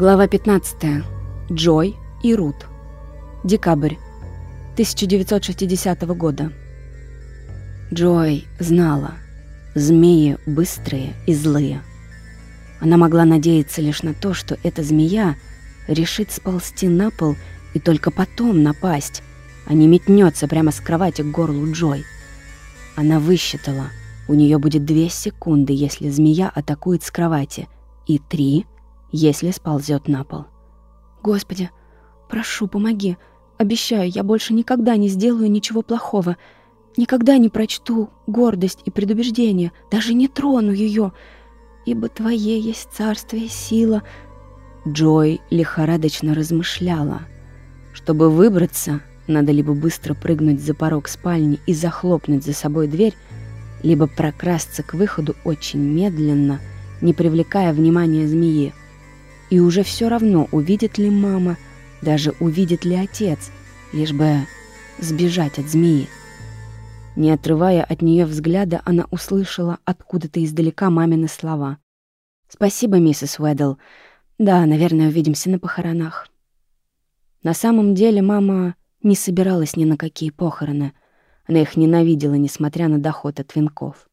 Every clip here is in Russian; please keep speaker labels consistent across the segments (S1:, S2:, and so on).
S1: Глава 15. Джой и Рут. Декабрь 1960 года. Джой знала, змеи быстрые и злые. Она могла надеяться лишь на то, что эта змея решит сползти на пол и только потом напасть, а не метнется прямо с кровати к горлу Джой. Она высчитала, у нее будет две секунды, если змея атакует с кровати, и три — если сползет на пол.
S2: «Господи, прошу, помоги. Обещаю, я больше никогда не сделаю ничего плохого. Никогда не прочту гордость и предубеждение, даже не трону ее, ибо Твое есть царствие и сила».
S1: Джой лихорадочно размышляла. Чтобы выбраться, надо либо быстро прыгнуть за порог спальни и захлопнуть за собой дверь, либо прокрасться к выходу очень медленно, не привлекая внимания змеи. И уже все равно, увидит ли мама, даже увидит ли отец, лишь бы сбежать от змеи. Не отрывая от нее взгляда, она услышала откуда-то издалека мамины слова. «Спасибо, миссис Уэддл. Да, наверное, увидимся на похоронах». На самом деле мама не собиралась ни на какие похороны. Она их ненавидела, несмотря на доход от венков.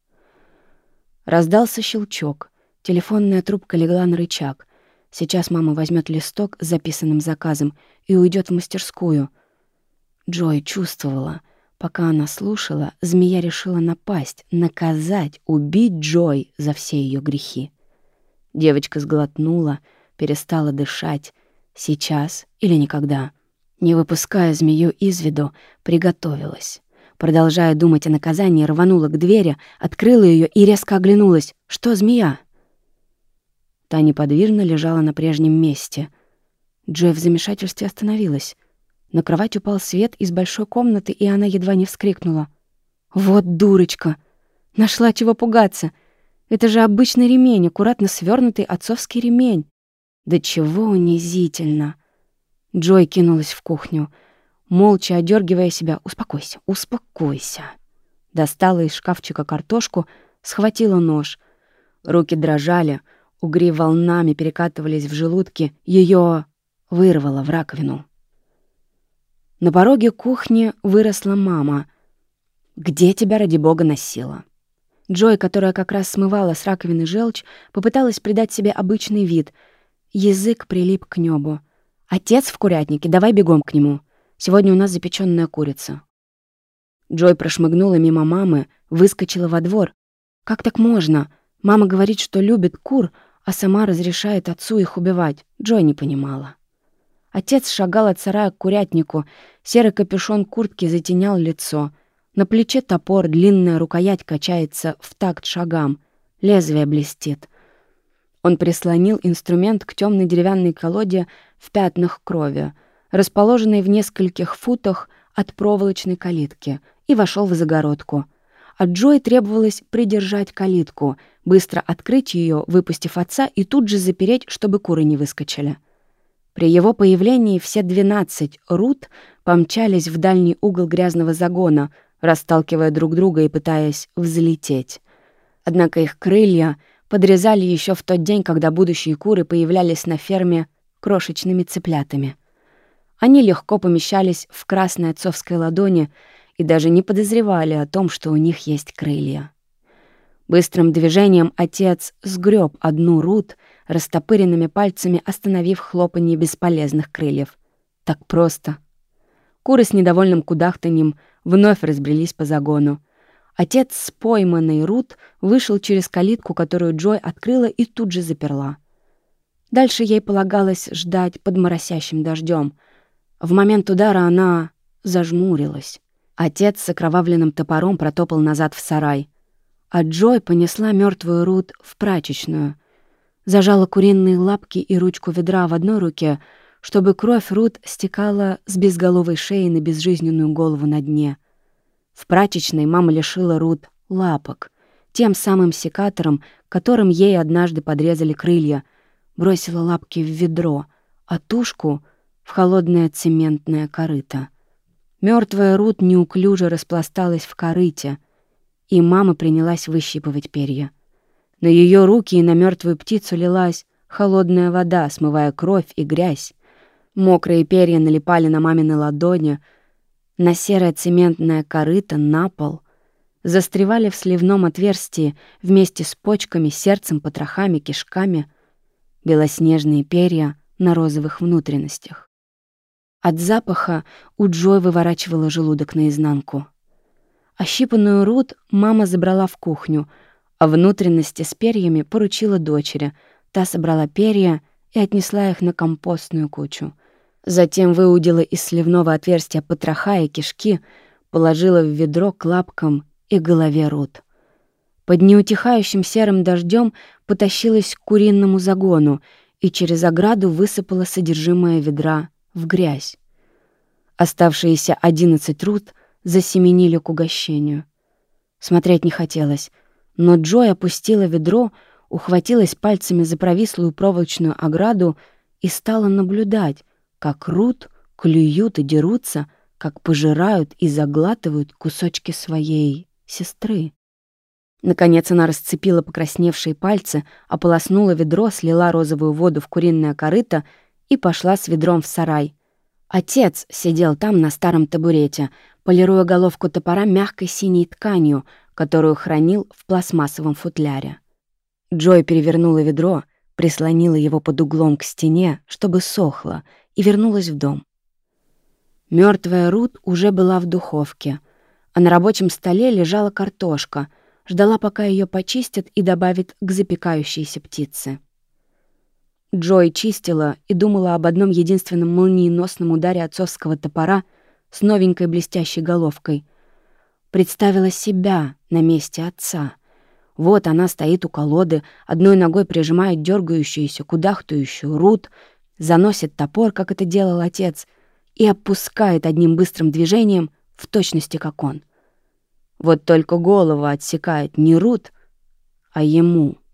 S1: Раздался щелчок. Телефонная трубка легла на рычаг. Сейчас мама возьмет листок с записанным заказом и уйдет в мастерскую. Джой чувствовала, пока она слушала, змея решила напасть, наказать, убить Джой за все ее грехи. Девочка сглотнула, перестала дышать. Сейчас или никогда. Не выпуская змею из виду, приготовилась. Продолжая думать о наказании, рванула к двери, открыла ее и резко оглянулась. «Что, змея?» Та неподвижно лежала на прежнем месте. Джой в замешательстве остановилась. На кровать упал свет из большой комнаты, и она едва не вскрикнула. «Вот дурочка! Нашла чего пугаться! Это же обычный ремень, аккуратно свернутый отцовский ремень! Да чего унизительно!» Джой кинулась в кухню, молча одергивая себя. «Успокойся, успокойся!» Достала из шкафчика картошку, схватила нож. Руки дрожали — Угри волнами перекатывались в желудке, ее вырвало в раковину. На пороге кухни выросла мама. «Где тебя, ради бога, носила?» Джой, которая как раз смывала с раковины желчь, попыталась придать себе обычный вид. Язык прилип к небу. «Отец в курятнике, давай бегом к нему. Сегодня у нас запеченная курица». Джой прошмыгнула мимо мамы, выскочила во двор. «Как так можно? Мама говорит, что любит кур, а сама разрешает отцу их убивать. Джой не понимала. Отец шагал от сарая к курятнику, серый капюшон куртки затенял лицо. На плече топор, длинная рукоять качается в такт шагам. Лезвие блестит. Он прислонил инструмент к темной деревянной колоде в пятнах крови, расположенной в нескольких футах от проволочной калитки, и вошел в загородку — а Джой требовалось придержать калитку, быстро открыть ее, выпустив отца, и тут же запереть, чтобы куры не выскочили. При его появлении все двенадцать рут помчались в дальний угол грязного загона, расталкивая друг друга и пытаясь взлететь. Однако их крылья подрезали еще в тот день, когда будущие куры появлялись на ферме крошечными цыплятами. Они легко помещались в красной отцовской ладони — и даже не подозревали о том, что у них есть крылья. Быстрым движением отец сгреб одну рут, растопыренными пальцами остановив хлопанье бесполезных крыльев. Так просто. Куры с недовольным кудахтаньем вновь разбрелись по загону. Отец с пойманной Рут вышел через калитку, которую Джой открыла и тут же заперла. Дальше ей полагалось ждать под моросящим дождем. В момент удара она зажмурилась. Отец с окровавленным топором протопал назад в сарай, а Джой понесла мертвую Рут в прачечную. Зажала куриные лапки и ручку ведра в одной руке, чтобы кровь Рут стекала с безголовой шеи на безжизненную голову на дне. В прачечной мама лишила Рут лапок, тем самым секатором, которым ей однажды подрезали крылья, бросила лапки в ведро, а тушку — в холодное цементное корыто. Мертвая Рут неуклюже распласталась в корыте, и мама принялась выщипывать перья. На ее руки и на мертвую птицу лилась холодная вода, смывая кровь и грязь. Мокрые перья налипали на мамины ладони, на серое цементное корыто, на пол. Застревали в сливном отверстии вместе с почками, сердцем, потрохами, кишками. Белоснежные перья на розовых внутренностях. От запаха у Джой выворачивала желудок наизнанку. Ощипанную Рут мама забрала в кухню, а внутренности с перьями поручила дочери. Та собрала перья и отнесла их на компостную кучу. Затем выудила из сливного отверстия потроха и кишки, положила в ведро к лапкам и голове Рут. Под неутихающим серым дождем потащилась к куриному загону и через ограду высыпала содержимое ведра в грязь. Оставшиеся одиннадцать Рут засеменили к угощению. Смотреть не хотелось, но Джой опустила ведро, ухватилась пальцами за провислую проволочную ограду и стала наблюдать, как Рут клюют и дерутся, как пожирают и заглатывают кусочки своей сестры. Наконец она расцепила покрасневшие пальцы, ополоснула ведро, слила розовую воду в куриное корыто и пошла с ведром в сарай. Отец сидел там на старом табурете, полируя головку топора мягкой синей тканью, которую хранил в пластмассовом футляре. Джой перевернула ведро, прислонила его под углом к стене, чтобы сохло, и вернулась в дом. Мертвая Рут уже была в духовке, а на рабочем столе лежала картошка, ждала, пока ее почистят и добавят к запекающейся птице. Джой чистила и думала об одном единственном молниеносном ударе отцовского топора с новенькой блестящей головкой. Представила себя на месте отца. Вот она стоит у колоды, одной ногой прижимает дергающуюся, кудахтающую Рут, заносит топор, как это делал отец, и опускает одним быстрым движением в точности, как он. Вот только голову отсекает не Рут, а ему —